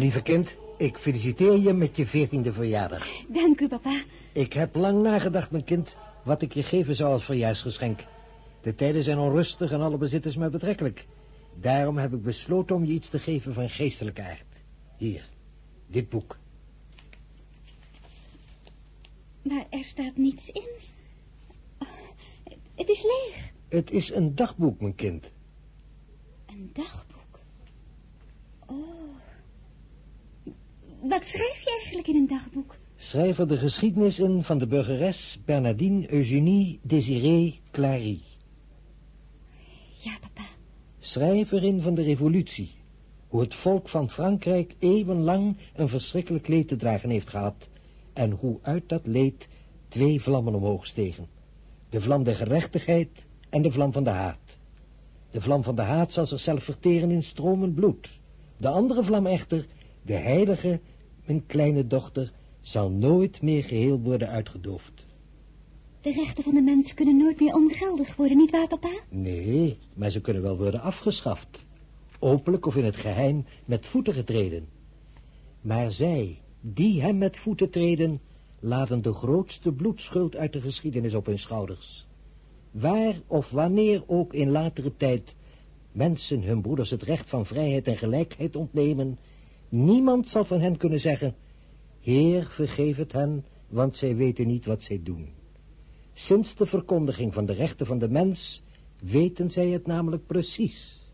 Mijn lieve kind, ik feliciteer je met je veertiende verjaardag. Dank u, papa. Ik heb lang nagedacht, mijn kind, wat ik je geven zou als verjaarsgeschenk. De tijden zijn onrustig en alle bezitters mij betrekkelijk. Daarom heb ik besloten om je iets te geven van geestelijke aard. Hier, dit boek. Maar er staat niets in. Oh, het is leeg. Het is een dagboek, mijn kind. Een dagboek? Oh. Wat schrijf je eigenlijk in een dagboek? Schrijf er de geschiedenis in van de burgeres Bernardine Eugénie Désirée Clary. Ja, papa. Schrijf erin van de revolutie. Hoe het volk van Frankrijk eeuwenlang een verschrikkelijk leed te dragen heeft gehad. En hoe uit dat leed twee vlammen omhoog stegen. De vlam der gerechtigheid en de vlam van de haat. De vlam van de haat zal zichzelf verteren in stromend bloed. De andere vlam echter, de heilige, mijn kleine dochter, zal nooit meer geheel worden uitgedoofd. De rechten van de mens kunnen nooit meer ongeldig worden, niet waar, papa? Nee, maar ze kunnen wel worden afgeschaft. Openlijk of in het geheim met voeten getreden. Maar zij, die hem met voeten treden, laden de grootste bloedschuld uit de geschiedenis op hun schouders. Waar of wanneer ook in latere tijd mensen hun broeders het recht van vrijheid en gelijkheid ontnemen, niemand zal van hen kunnen zeggen, Heer, vergeef het hen, want zij weten niet wat zij doen. Sinds de verkondiging van de rechten van de mens weten zij het namelijk precies.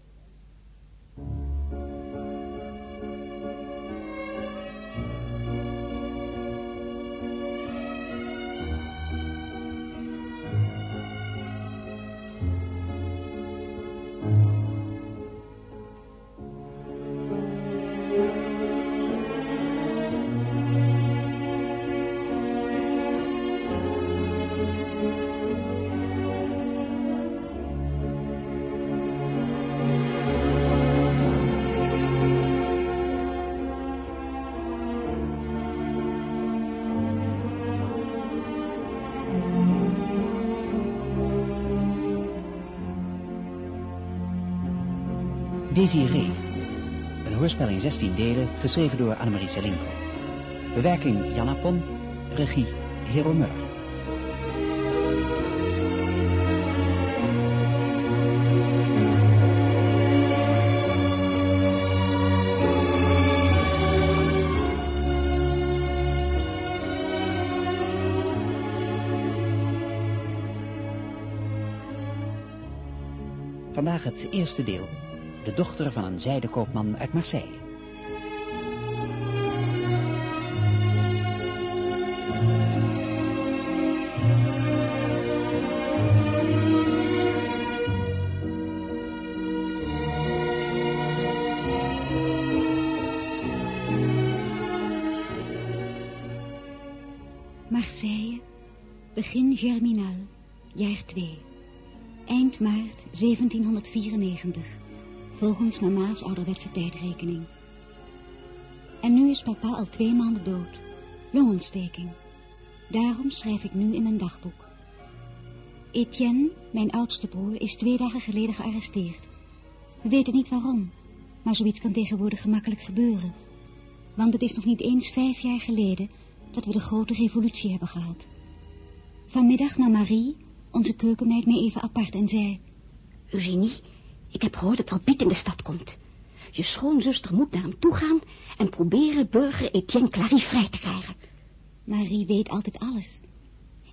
Désiré. Een hoorspel in 16 delen, geschreven door Annemarie Selinko. Bewerking Jan Appon, regie Hero Muller. Vandaag het eerste deel de dochter van een zijdekoopman uit Marseille. Marseille, begin Germinal, jaar 2. Eind maart 1794 volgens mama's ouderwetse tijdrekening. En nu is papa al twee maanden dood, longontsteking. Daarom schrijf ik nu in mijn dagboek. Etienne, mijn oudste broer, is twee dagen geleden gearresteerd. We weten niet waarom, maar zoiets kan tegenwoordig gemakkelijk gebeuren. Want het is nog niet eens vijf jaar geleden dat we de grote revolutie hebben gehad. Vanmiddag nam Marie, onze keukenmeid, mee even apart en zei... Eugenie, ik heb gehoord dat Alpiet in de stad komt. Je schoonzuster moet naar hem toe gaan en proberen burger Etienne Clary vrij te krijgen. Marie weet altijd alles.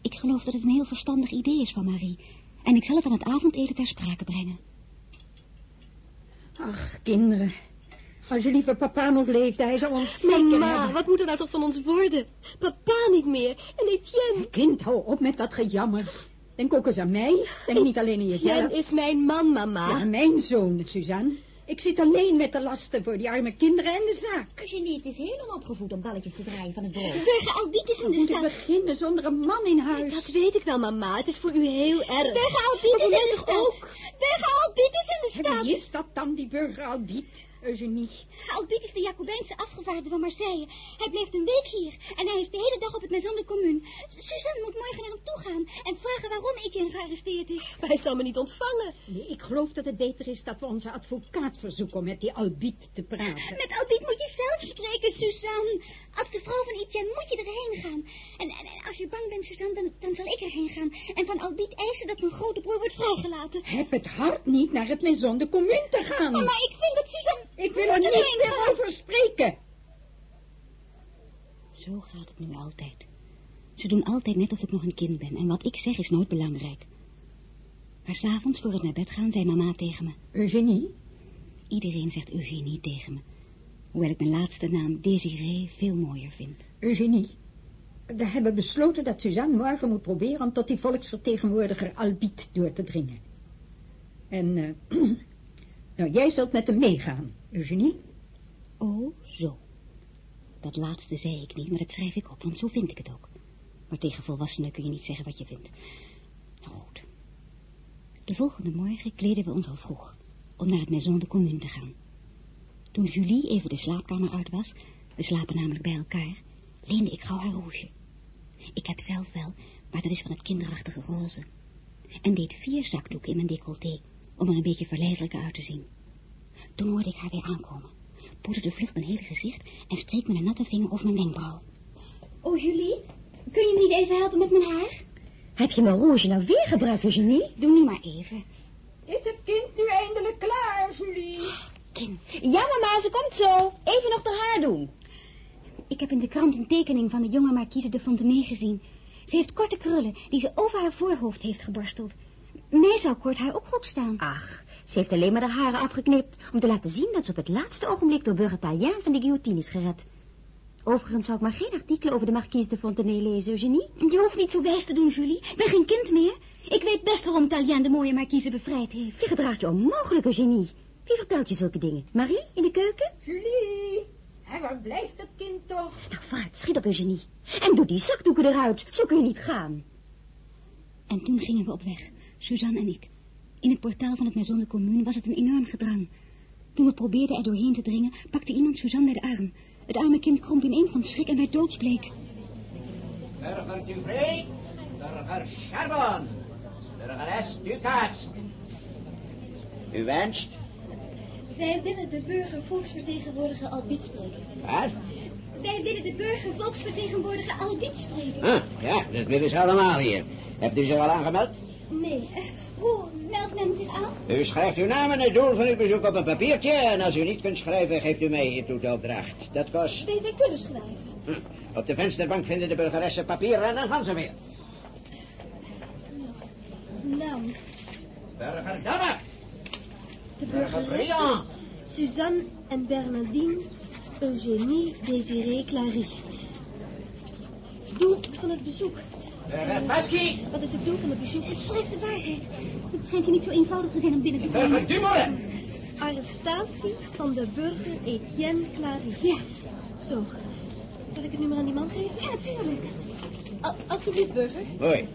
Ik geloof dat het een heel verstandig idee is van Marie. En ik zal het aan het avondeten ter sprake brengen. Ach, kinderen. Als je lieve papa nog leefde, hij zou ons zeker Mama, hebben. wat moet er nou toch van ons worden? Papa niet meer. En Etienne. Kind, hou op met dat gejammer. Denk ook eens aan mij. Denk niet alleen aan jezelf. Etienne is mijn man, mama. Ja, mijn zoon, Suzanne. Ik zit alleen met de lasten voor die arme kinderen en de zaak. Het is heel onopgevoed om balletjes te draaien van het boord. Burger Albiet is in We de moeten stad. beginnen zonder een man in huis. Dat weet ik wel, mama. Het is voor u heel erg. Burger Albiet is in de stad. ook? Burger Albiet is in de En stad. wie is dat dan, die burger Albiet? Eugenie. Albit is de Jacobijnse afgevaardigde van Marseille. Hij blijft een week hier en hij is de hele dag op het Maison de Commune. Suzanne moet morgen naar hem toe gaan en vragen waarom Etienne gearresteerd is. Hij zal me niet ontvangen. Nee, ik geloof dat het beter is dat we onze advocaat verzoeken om met die Albiet te praten. Met Albit moet je zelf spreken, Suzanne. Als de vrouw van Etienne moet je erheen gaan. En, en, en als je bang bent, Suzanne, dan, dan zal ik erheen gaan. En van Albit eisen dat mijn grote broer wordt vrijgelaten. Heb het hart niet naar het Maison de Commune te gaan. Oh, maar ik vind dat Suzanne... Ik wil er niet meer gaan. over spreken. Zo gaat het nu altijd. Ze doen altijd net of ik nog een kind ben. En wat ik zeg is nooit belangrijk. Maar s'avonds voor het naar bed gaan zei mama tegen me. Eugenie? Iedereen zegt Eugenie tegen me. Hoewel ik mijn laatste naam Desiree veel mooier vind. Eugenie. We hebben besloten dat Suzanne morgen moet proberen om tot die volksvertegenwoordiger Albiet door te dringen. En, eh, nou, jij zult met hem meegaan, Eugenie. Oh, zo. Dat laatste zei ik niet, maar dat schrijf ik op, want zo vind ik het ook. Maar tegen volwassenen kun je niet zeggen wat je vindt. Nou goed. De volgende morgen kleden we ons al vroeg, om naar het Maison de Commune te gaan. Toen Julie even de slaapkamer uit was, we slapen namelijk bij elkaar, leende ik gauw haar rouge. Ik heb zelf wel, maar dat is van het kinderachtige roze. En deed vier zakdoeken in mijn decolleté, om er een beetje verleidelijker uit te zien. Toen hoorde ik haar weer aankomen, poederde vlug mijn hele gezicht en streek met een natte vinger over mijn wenkbrauw. Oh, Julie, kun je me niet even helpen met mijn haar? Heb je mijn rouge nou weer gebruikt, Eugenie? Doe nu maar even. Is het kind nu eindelijk klaar, Julie? Ja, mama, ze komt zo. Even nog de haar doen. Ik heb in de krant een tekening van de jonge marquise de Fontenay gezien. Ze heeft korte krullen die ze over haar voorhoofd heeft geborsteld. Mij zou kort haar goed staan. Ach, ze heeft alleen maar de haren afgeknipt... om te laten zien dat ze op het laatste ogenblik door burger Taliaan van de guillotine is gered. Overigens zou ik maar geen artikelen over de marquise de Fontenay lezen, Eugenie. Je hoeft niet zo wijs te doen, Julie. Ik ben geen kind meer. Ik weet best waarom Taliaan de mooie marquise bevrijd heeft. Je gedraagt je onmogelijk, Eugenie. Wie vertelt je zulke dingen? Marie, in de keuken? Julie, en waar blijft het kind toch? Nou, vaart, schiet op, Eugenie. En doe die zakdoeken eruit. Zo kun je niet gaan. En toen gingen we op weg, Suzanne en ik. In het portaal van het Maison de Commune was het een enorm gedrang. Toen we probeerden er doorheen te dringen, pakte iemand Suzanne bij de arm. Het arme kind kromp ineen van schrik en werd doodsbleek. Burger Duvré, burger Charbon, burgeres Ducasse. U wenst? Wij willen de burger volksvertegenwoordiger Albit spreken. Wat? Wij willen de burger volksvertegenwoordiger Albit spreken. Ah, ja, dat willen ze allemaal hier. Hebt u zich al aangemeld? Nee, Eh, hoe meldt men zich aan? U schrijft uw naam en het doel van uw bezoek op een papiertje. En als u niet kunt schrijven, geeft u mij uw toeteldracht. Dat kost... wij, wij kunnen schrijven. Hm. Op de vensterbank vinden de burgeressen papieren en dan gaan ze weer. Naam, Burger de burger burgeressen, Briand, Suzanne en Bernardine, Eugénie, Désirée, Clary. Doel van het bezoek. burger Pasky, Wat is het doel van het bezoek? Schrijf de waarheid. Het schijnt je niet zo eenvoudig te zijn om binnen te komen. Dumoulin. Arrestatie van de burger Etienne Clary. Ja, Zo. Zal ik het nu maar aan die man geven? ja, natuurlijk. Al- alsjeblieft, burger. Hoi.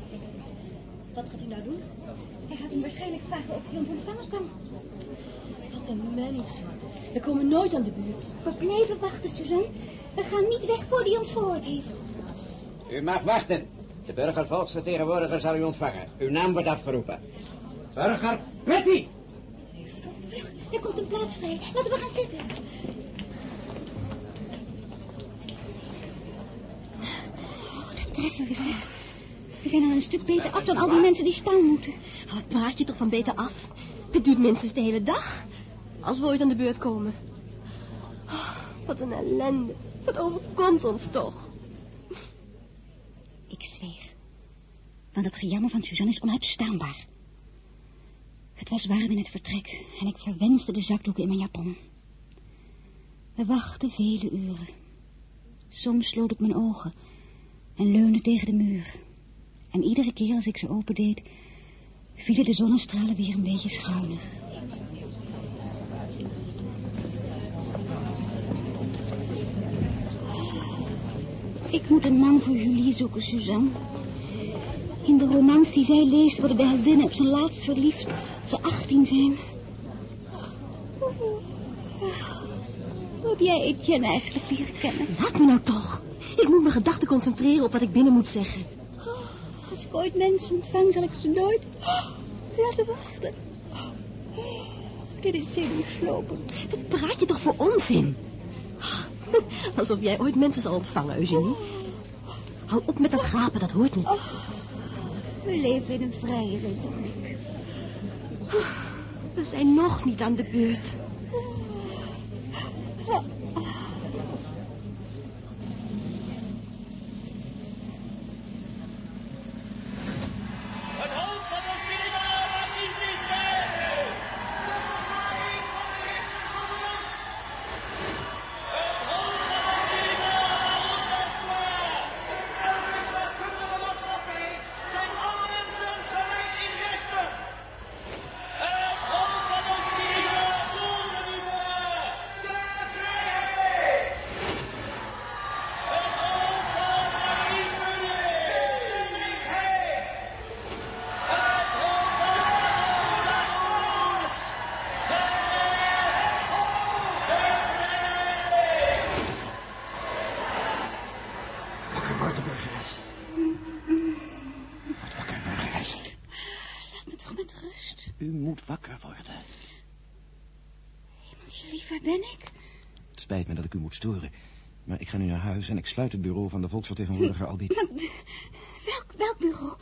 Wat gaat hij nou doen? Hij gaat hem waarschijnlijk vragen of hij ons ontvangen kan. Mens. We komen nooit aan de buurt. We blijven wachten, Suzanne. We gaan niet weg voor hij ons gehoord heeft. U mag wachten. De burgervolksvertegenwoordiger zal u ontvangen. Uw naam wordt afgeroepen. Burger Betty. Er komt een plaats vrij. Laten we gaan zitten. Oh, dat treffen we ze. We zijn al een stuk beter af dan al die mensen die staan moeten. Wat praat je toch van beter af? Dit duurt minstens de hele dag. Als we ooit aan de beurt komen. Oh, wat een ellende. Wat overkomt ons toch? Ik zweeg. Want het gejammer van Suzanne is onuitstaanbaar. Het was warm in het vertrek en ik verwenste de zakdoeken in mijn japon. We wachten vele uren. Soms sloot ik mijn ogen en leunde tegen de muur. En iedere keer als ik ze opendeed, vielen de zonnestralen weer een beetje schuiner. Ik moet een man voor Julie zoeken, Suzanne. In de romans die zij leest worden de heldinnen op zijn laatst verliefd als ze 18 zijn. Hoe heb jij Etienne eigenlijk leren kennen? Laat me nou toch. Ik moet mijn gedachten concentreren op wat ik binnen moet zeggen. Als ik ooit mensen ontvang, zal ik ze nooit laten wachten. Dit is zenuwslopend. Wat praat je toch voor onzin? Alsof jij ooit mensen zal ontvangen, Eugenie. Hou op met dat gapen, dat hoort niet. We leven in een vrije republiek. We zijn nog niet aan de beurt. Wakker worden. Lief, waar ben ik? Het spijt me dat ik u moet storen. Maar ik ga nu naar huis en ik sluit het bureau van de volksvertegenwoordiger Albied. Maar, welk, welk bureau?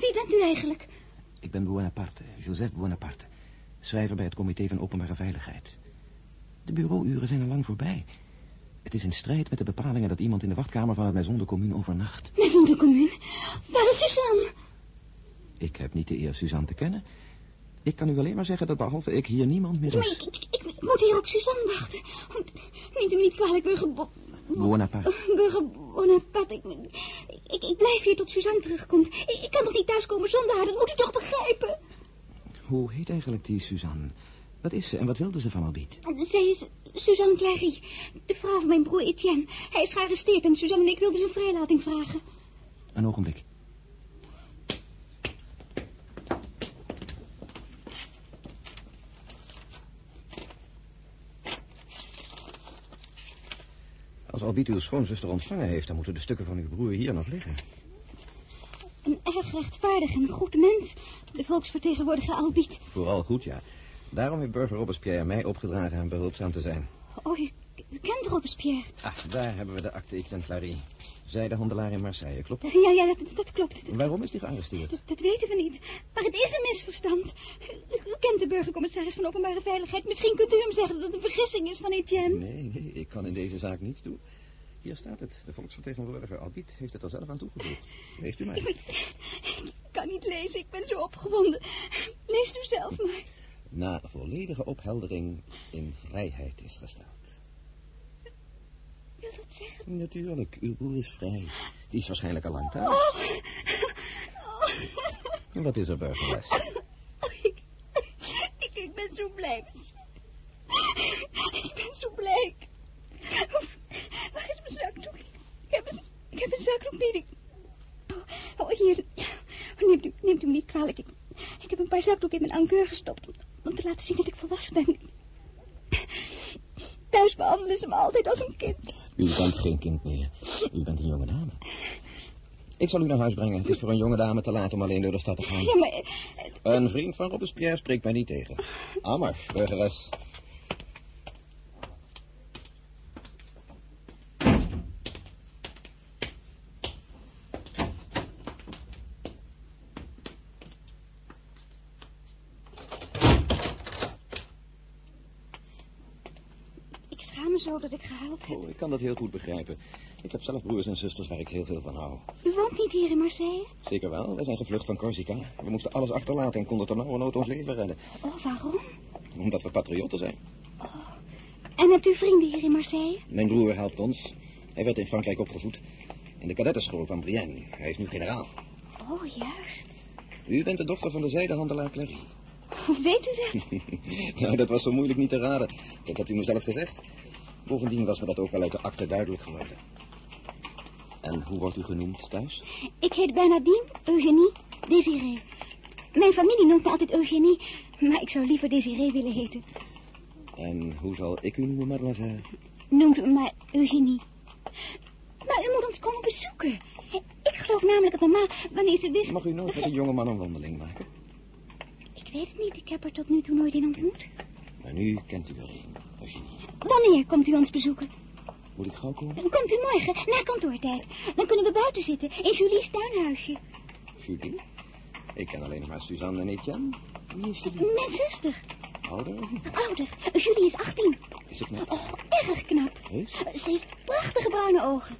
Wie bent u eigenlijk? Ik ben Buonaparte, Joseph Buonaparte. Schrijver bij het Comité van Openbare Veiligheid. De bureauuren zijn al lang voorbij. Het is in strijd met de bepalingen dat iemand in de wachtkamer van het Maison de Commune overnacht. Maison de Commune. Waar is Suzanne? Ik heb niet de eer Suzanne te kennen. Ik kan u alleen maar zeggen dat behalve ik hier niemand meer is. ik, ik, ik- ik moet hier op Suzanne wachten. Neemt u me niet kwalijk, burger... Bo- Buonaparte. Burger Bonaparte, ik, ik, ik blijf hier tot Suzanne terugkomt. Ik, ik kan toch niet thuiskomen zonder haar, dat moet u toch begrijpen? Hoe heet eigenlijk die Suzanne? Wat is ze en wat wilde ze van Albied? Zij is Suzanne Clary, de vrouw van mijn broer Etienne. Hij is gearresteerd en Suzanne en ik wilden zijn vrijlating vragen. Een ogenblik. Als Albied uw schoonzuster ontvangen heeft, dan moeten de stukken van uw broer hier nog liggen. Een erg rechtvaardig en goed mens, de volksvertegenwoordiger Albied. Vooral goed, ja. Daarom heeft burger Robespierre mij opgedragen hem behulpzaam te zijn. Oh, u, u kent Robespierre. Ah, daar hebben we de acte exemplari. Zij de handelaar in Marseille, klopt? Ja, ja, dat, dat klopt. Dat, Waarom is die gearresteerd? dat, dat weten we niet. Maar het is een misverstand. U, u kent de burgercommissaris van Openbare Veiligheid. Misschien kunt u hem zeggen dat het een vergissing is van Etienne. Nee, nee, ik kan in deze zaak niets doen. Hier staat het. De volksvertegenwoordiger Albied heeft het er zelf aan toegevoegd. Leest u maar. Ik kan niet lezen, ik ben zo opgewonden. Leest u zelf maar. Na volledige opheldering in vrijheid is gesteld. Wil dat zeggen? Natuurlijk, uw broer is vrij. Die is waarschijnlijk al lang thuis. Oh. Wat is er, burgeres? Ik, ik, ik ben zo blij. Ik ben zo blij. Waar is mijn zakdoek? Ik heb een, ik heb een zakdoek niet. Ik- Oh, oh, hier. Oh, neemt, u, neemt u me niet kwalijk. Ik, ik heb een paar zakdoeken in mijn ankeur gestopt om, om te laten zien dat ik volwassen ben. Thuis behandelen ze me altijd als een kind. U bent geen kind meer. U bent een jonge dame. Ik zal u naar huis brengen. Het is voor een jonge dame te laat om alleen door de stad te gaan. Ja, maar... Een vriend van Robespierre spreekt mij niet tegen. Amers, burgeres. Ik schaam me zo dat ik gehuild heb. Oh, ik kan dat heel goed begrijpen. Ik heb zelf broers en zusters waar ik heel veel van hou. U woont niet hier in Marseille? Zeker wel, wij zijn gevlucht van Corsica. We moesten alles achterlaten en konden ter nood ons leven redden. Oh, waarom? Omdat we patriotten zijn. En hebt u vrienden hier in Marseille? Mijn broer helpt ons. Hij werd in Frankrijk opgevoed. In de kadettenschool van Brienne. Hij is nu generaal. Oh, juist. U bent de dochter van de zijdehandelaar Clary. Hoe weet u dat? nou, dat was zo moeilijk niet te raden. Dat hebt u me zelf gezegd. Bovendien was me dat ook wel uit de akte duidelijk geworden. En hoe wordt u genoemd thuis? Ik heet Bernardine Eugénie Désiré. Mijn familie noemt me altijd Eugénie, maar ik zou liever Désiré willen heten. En hoe zal ik u noemen, mademoiselle? Noemt u me maar Eugenie. Maar u moet ons komen bezoeken. Ik geloof namelijk dat mama, wanneer ze wist... Mag u nooit met een jongeman een wandeling maken? Ik weet het niet, ik heb er tot nu toe nooit in ontmoet. Maar nu kent u er een, Wanneer komt u ons bezoeken? Moet ik gauw komen? Komt u morgen, na kantoortijd. Dan kunnen we buiten zitten, in Julie's tuinhuisje. Julie? Ik ken alleen nog maar Suzanne en Etienne. Wie is Julie? Mijn zuster, Ouder? ouder. Julie is 18. Is het knap? Oh, erg knap. Heus? Ze heeft prachtige bruine ogen.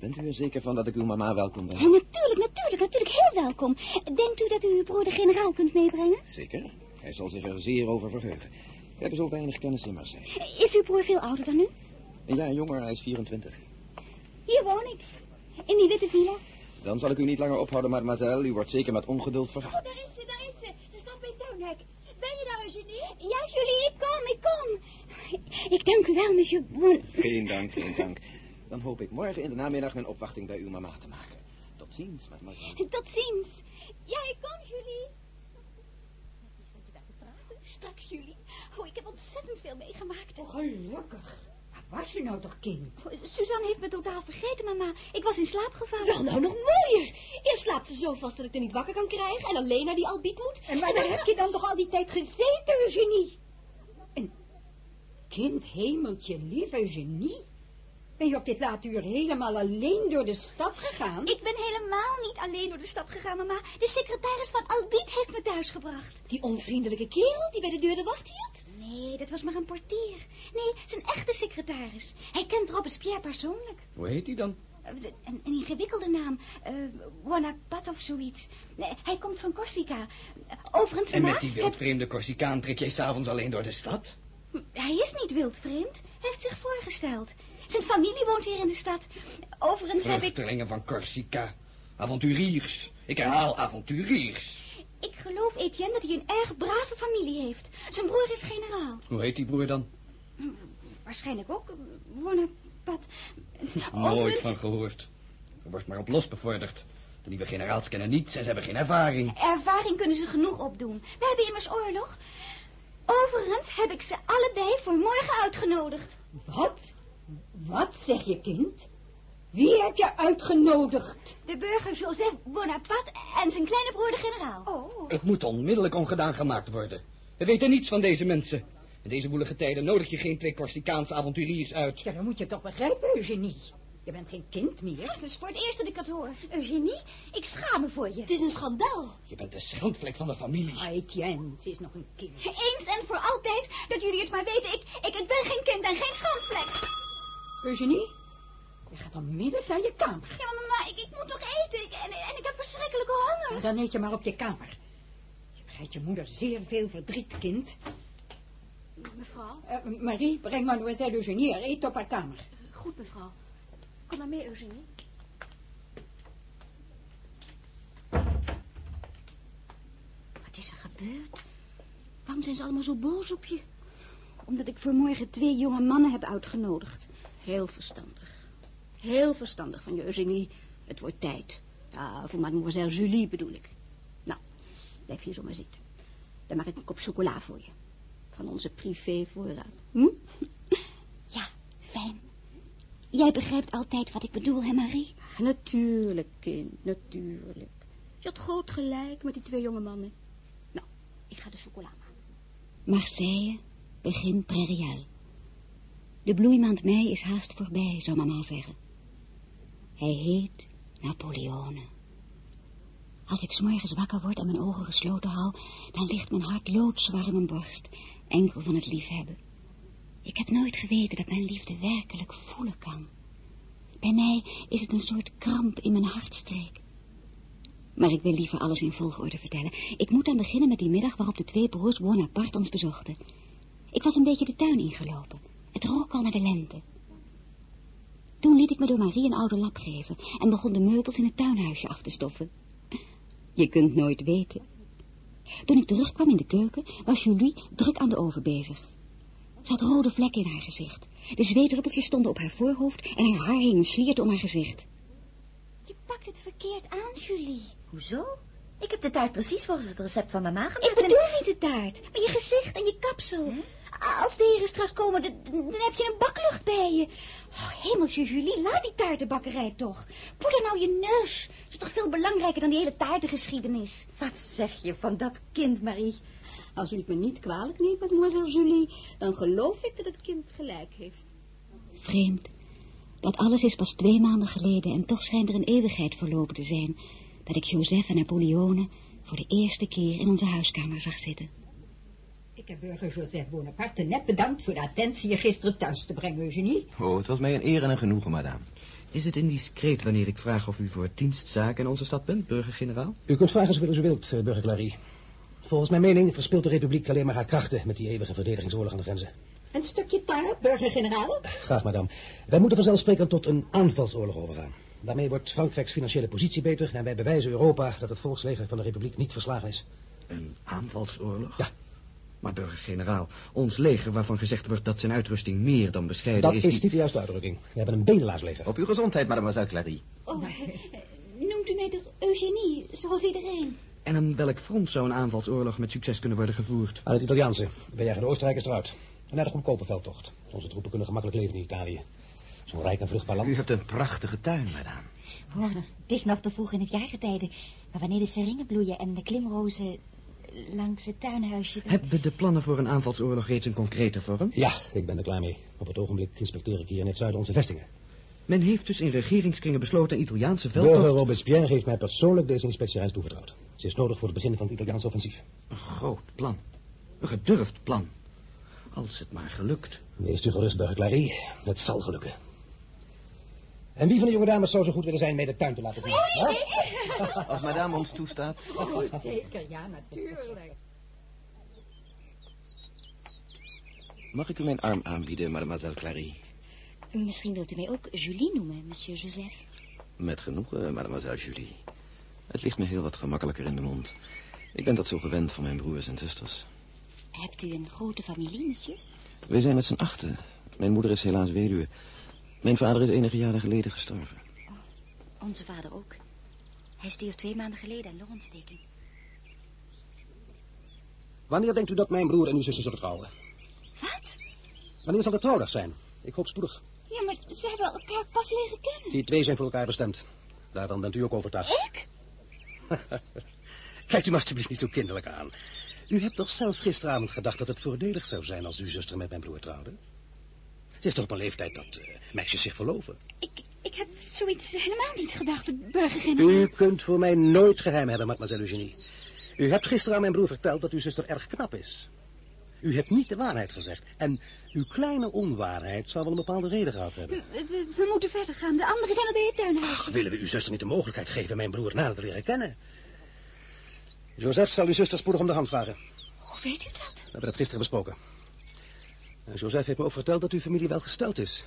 Bent u er zeker van dat ik uw mama welkom ben? En natuurlijk, natuurlijk, natuurlijk heel welkom. Denkt u dat u uw broer de generaal kunt meebrengen? Zeker. Hij zal zich er zeer over verheugen. We hebben zo weinig kennis in Marseille. Is uw broer veel ouder dan u? Jaar jonger, hij is 24. Hier woon ik. In die witte villa. Dan zal ik u niet langer ophouden, mademoiselle. U wordt zeker met ongeduld verwacht. Daar is ze, daar is ze. Ze staat bij het tuinhek. Ben je daar, Eugenie? Ja, Julie, ik kom, ik kom. Ik dank u wel, monsieur Bon. Geen dank, geen dank. Dan hoop ik morgen in de namiddag mijn opwachting bij uw mama te maken. Tot ziens, mademoiselle. Tot ziens. Ja, ik kom, Julie. Straks, Julie. Oh, ik heb ontzettend veel meegemaakt. Oh, gelukkig. Waar was je nou toch, kind? Suzanne heeft me totaal vergeten, mama. Ik was in slaap gevallen. Wel, nou nog mooier. Eerst slaapt ze zo vast dat ik er niet wakker kan krijgen en alleen naar die albiet moet. En waar heb je dan toch al die tijd gezeten, Eugenie? En, kind, hemeltje, lief, Eugenie. Ben je op dit late uur helemaal alleen door de stad gegaan? Ik ben helemaal niet alleen door de stad gegaan, mama. De secretaris van Albiet heeft me thuis gebracht. Die onvriendelijke kerel die bij de deur de wacht hield. Nee, dat was maar een portier. Nee, zijn echte secretaris. Hij kent Robespierre persoonlijk. Hoe heet hij dan? Eh, Een, een ingewikkelde naam. eh Bonaparte of zoiets. Nee, hij komt van Corsica. Eh, Overigens, En met die wildvreemde Corsicaan trek jij s'avonds alleen door de stad? hij is niet wildvreemd. Hij heeft zich voorgesteld. Zijn familie woont hier in de stad. Overigens heb ik... Vluchtelingen van Corsica. Avonturiers. Ik herhaal avonturiers. Ik geloof, Etienne, dat hij een erg brave familie heeft. Zijn broer is generaal. Hoe heet die broer dan? Waarschijnlijk ook eh, Bonaparte. Nooit Overigens- van gehoord. Er wordt maar op los bevorderd. De nieuwe generaals kennen niets en ze hebben geen ervaring. Ervaring kunnen ze genoeg opdoen. We hebben immers oorlog. Overigens heb ik ze allebei voor morgen uitgenodigd. Wat? Wat zeg je, kind? Wie heb je uitgenodigd? De burger Joseph Bonaparte en zijn kleine broer de generaal. Oh, Het moet onmiddellijk ongedaan gemaakt worden. We weten niets van deze mensen. In deze woelige tijden nodig je geen twee Corsicaanse avonturiers uit. ja, dan moet je toch begrijpen, Eugenie. Je bent geen kind meer. Het is voor het eerst dat ik het hoor. Eugenie, ik schaam me voor je. Het is een schandaal. Je bent de schandvlek van de familie. Ah, Etienne, ze is nog een kind. Eens en voor altijd dat jullie het maar weten. Ik, ik, ik ben geen kind en geen schandvlek. Eugenie, je gaat onmiddellijk naar je kamer. Ja, maar mama, ik, ik moet nog eten. Ik, en, en ik heb verschrikkelijke honger. Dan eet je maar op je kamer. Je bereidt je moeder zeer veel verdriet, kind. Mevrouw, Eh, Marie, breng mademoiselle Eugenie er eten op haar kamer. goed mevrouw. Kom maar mee, Eugenie. Wat is er gebeurd? Waarom zijn ze allemaal zo boos op je? Omdat ik voor morgen twee jonge mannen heb uitgenodigd. Heel verstandig. Heel verstandig van je, Eugenie. Het wordt tijd. Ja, voor mademoiselle Julie bedoel ik. Nou, blijf hier zo maar zitten. Dan maak ik een kop chocola voor je. Van onze privévoorraad. Hm? Ja, fijn. Jij begrijpt altijd wat ik bedoel, hè, Marie? Natuurlijk, kind, natuurlijk. Je had groot gelijk met die twee jonge mannen. Nou, ik ga de chocola maken. Marseille, begin prairial. De bloeimaand mei is haast voorbij, zou mama zeggen. Hij heet Napoleone. Als ik 's morgens wakker word en mijn ogen gesloten hou, dan ligt mijn hart loodzwaar in mijn borst, enkel van het liefhebben. Ik heb nooit geweten dat mijn liefde werkelijk voelen kan. Bij mij is het een soort kramp in mijn hartstreek. Maar ik wil liever alles in volgorde vertellen. Ik moet dan beginnen met die middag waarop de twee broers Bonaparte ons bezochten. Ik was een beetje de tuin ingelopen. Het rook al naar de lente. Toen liet ik me door Marie een oude lap geven en begon de meubels in het tuinhuisje af te stoffen. Je kunt nooit weten. Toen ik terugkwam in de keuken, was Julie druk aan de oven bezig. Ze had rode vlekken in haar gezicht. De zweetdruppeltjes stonden op haar voorhoofd en haar haar hing een sliert om haar gezicht. Je pakt het verkeerd aan, Julie. Hoezo? Ik heb de taart precies volgens het recept van mama gemaakt. Ik bedoel niet de taart, maar je gezicht en je kapsel. Als de heren straks komen, dan heb je een baklucht bij je. Oh, hemelsje, Julie, laat die taartenbakkerij toch. Poeder nou je neus. Dat is toch veel belangrijker dan die hele taartengeschiedenis. Wat zeg je van dat kind, Marie? Als u het me niet kwalijk neemt, mademoiselle Julie, dan geloof ik dat het kind gelijk heeft. Vreemd. Dat alles is pas twee maanden geleden en toch schijnt er een eeuwigheid verlopen te zijn... dat ik Joseph en Napoleone voor de eerste keer in onze huiskamer zag zitten. Ik heb burger Joseph Bonaparte net bedankt voor de attentie je gisteren thuis te brengen, Eugenie. Oh, het was mij een eer en een genoegen, madame. Is het indiscreet wanneer ik vraag of u voor dienstzaken in onze stad bent, burger-generaal? U kunt vragen zoveel als u wilt, eh, burger Clary. Volgens mijn mening verspeelt de Republiek alleen maar haar krachten met die eeuwige verdedigingsoorlog aan de grenzen. Een stukje taart, burger-generaal? Graag, madame. Wij moeten vanzelfsprekend tot een aanvalsoorlog overgaan. Daarmee wordt Frankrijks financiële positie beter en wij bewijzen Europa dat het volksleger van de Republiek niet verslagen is. Een aanvalsoorlog? Ja. Maar burger-generaal, ons leger waarvan gezegd wordt dat zijn uitrusting meer dan bescheiden Dat is... is die- niet de juiste uitdrukking. We hebben een bedelaarsleger. Op uw gezondheid, mademoiselle Clary. Oh, eh, noemt u mij toch Eugenie, zoals iedereen? En aan welk front zou een aanvalsoorlog met succes kunnen worden gevoerd? Aan het Italiaanse. Wij jagen de Oostenrijkers eruit. En naar de goedkope veldtocht. Onze troepen kunnen gemakkelijk leven in Italië. Zo'n rijk en vruchtbaar land. U hebt een prachtige tuin, madame. Hoor, het is nog te vroeg in het jaargetijde. Maar wanneer de seringen bloeien en de klimrozen langs het tuinhuisje... dan- Hebben de plannen voor een aanvalsoorlog reeds een concrete vorm? Ja, ik ben er klaar mee. Op het ogenblik inspecteer ik hier in het zuiden onze vestingen. Men heeft dus in regeringskringen besloten een Italiaanse Burger veldtocht... Robespierre heeft mij persoonlijk deze inspectiereis toevertrouwd. Ze is nodig voor het begin van het Italiaanse offensief. Een groot plan. Een gedurfd plan. Als het maar gelukt. Wees u gerust, burger Clary. Het zal gelukken. En wie van de jonge dames zou zo goed willen zijn mij de tuin te laten zien? Huh? Als madame ons toestaat. Oh, zeker, ja, natuurlijk. Mag ik u mijn arm aanbieden, mademoiselle Clary? Misschien wilt u mij ook Julie noemen, monsieur Joseph. Met genoegen, mademoiselle Julie. Het ligt me heel wat gemakkelijker in de mond. Ik ben dat zo gewend van mijn broers en zusters. Hebt u een grote familie, monsieur? Wij zijn met z'n achten. Mijn moeder is helaas weduwe. Mijn vader is enige jaren geleden gestorven. Onze vader ook. Hij stierf twee maanden geleden aan longontsteking. Wanneer denkt u dat mijn broer en uw zuster zullen trouwen? Wat? Wanneer zal de trouwdag zijn? Ik hoop spoedig. Ja, maar ze hebben elkaar pas leren kennen. Die twee zijn voor elkaar bestemd. Daarvan bent u ook overtuigd. Ik? Kijkt u me alstublieft niet zo kinderlijk aan. U hebt toch zelf gisteravond gedacht dat het voordelig zou zijn als uw zuster met mijn broer trouwde? Ze is toch op een leeftijd dat eh, meisjes zich verloven. Ik, ik heb zoiets helemaal niet gedacht, burgergeneraal. U kunt voor mij nooit geheim hebben, mademoiselle Eugenie. U hebt gisteren aan mijn broer verteld dat uw zuster erg knap is. U hebt niet de waarheid gezegd. En uw kleine onwaarheid zal wel een bepaalde reden gehad hebben. We, we- we moeten verder gaan. De anderen zijn al bij het tuinhuis. Ach, willen we uw zuster niet de mogelijkheid geven mijn broer nader te leren kennen? Joseph zal uw zuster spoedig om de hand vragen. Hoe weet u dat? We hebben het gisteren besproken. En Joseph heeft me ook verteld dat uw familie wel gesteld is.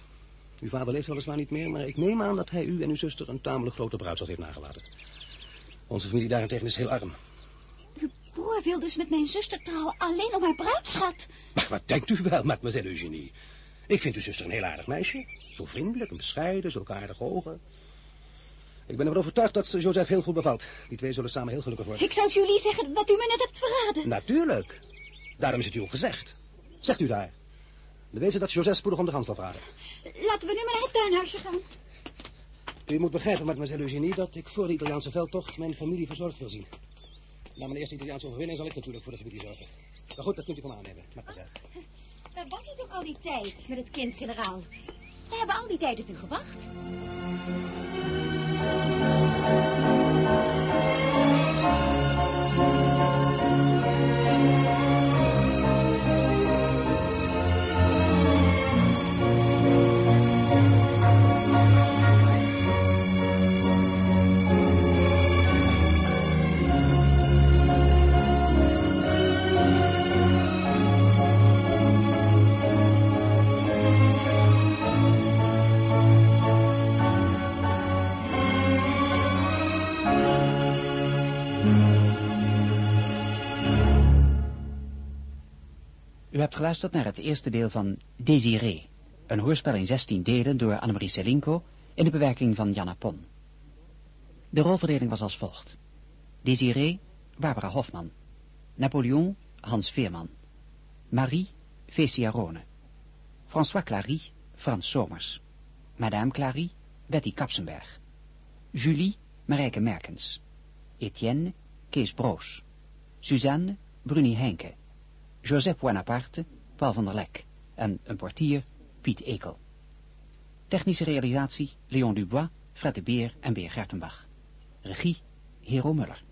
Uw vader leeft weliswaar niet meer, maar ik neem aan dat hij u en uw zuster een tamelijk grote bruidsschat heeft nagelaten. Onze familie daarentegen is heel arm. Uw broer wil dus met mijn zuster trouwen alleen om haar bruidschat. Maar wat denkt u wel, mademoiselle Eugenie? Ik vind uw zuster een heel aardig meisje. Zo vriendelijk en bescheiden, zulke aardige ogen. Ik ben ervan overtuigd dat ze Joseph heel goed bevalt. Die twee zullen samen heel gelukkig worden. Ik zal Julie zeggen wat u me net hebt verraden. Natuurlijk. Daarom is het u ook gezegd. Zegt u daar. De wezen dat Joseph spoedig om de hand zal vragen. Laten we nu maar naar het tuinhuisje gaan. U moet begrijpen, mademoiselle Eugenie, dat ik voor de Italiaanse veldtocht mijn familie verzorgd wil zien. Na mijn eerste Italiaanse overwinning zal ik natuurlijk voor de familie zorgen. Maar goed, dat kunt u van aannemen, mademoiselle. Waar was u toch al die tijd met het kind, generaal? We hebben al die tijd op u gewacht. U hebt geluisterd naar het eerste deel van Désiré, een hoorspel in 16 delen door Annemarie Selinko in de bewerking van Janna Pon. De rolverdeling was als volgt. Désiré, Barbara Hofman. Napoleon, Hans Veerman. Marie, Fecia Rone. François Clary, Frans Somers. Madame Clary, Betty Kapsenberg. Julie, Marijke Merkens. Etienne, Kees Broos. Suzanne, Bruni Henke. Joseph Bonaparte, Paul van der Lek. En een portier, Piet Ekel. Technische realisatie, Leon Dubois, Fred de Beer en Beer Gertenbach. Regie, Hero Muller.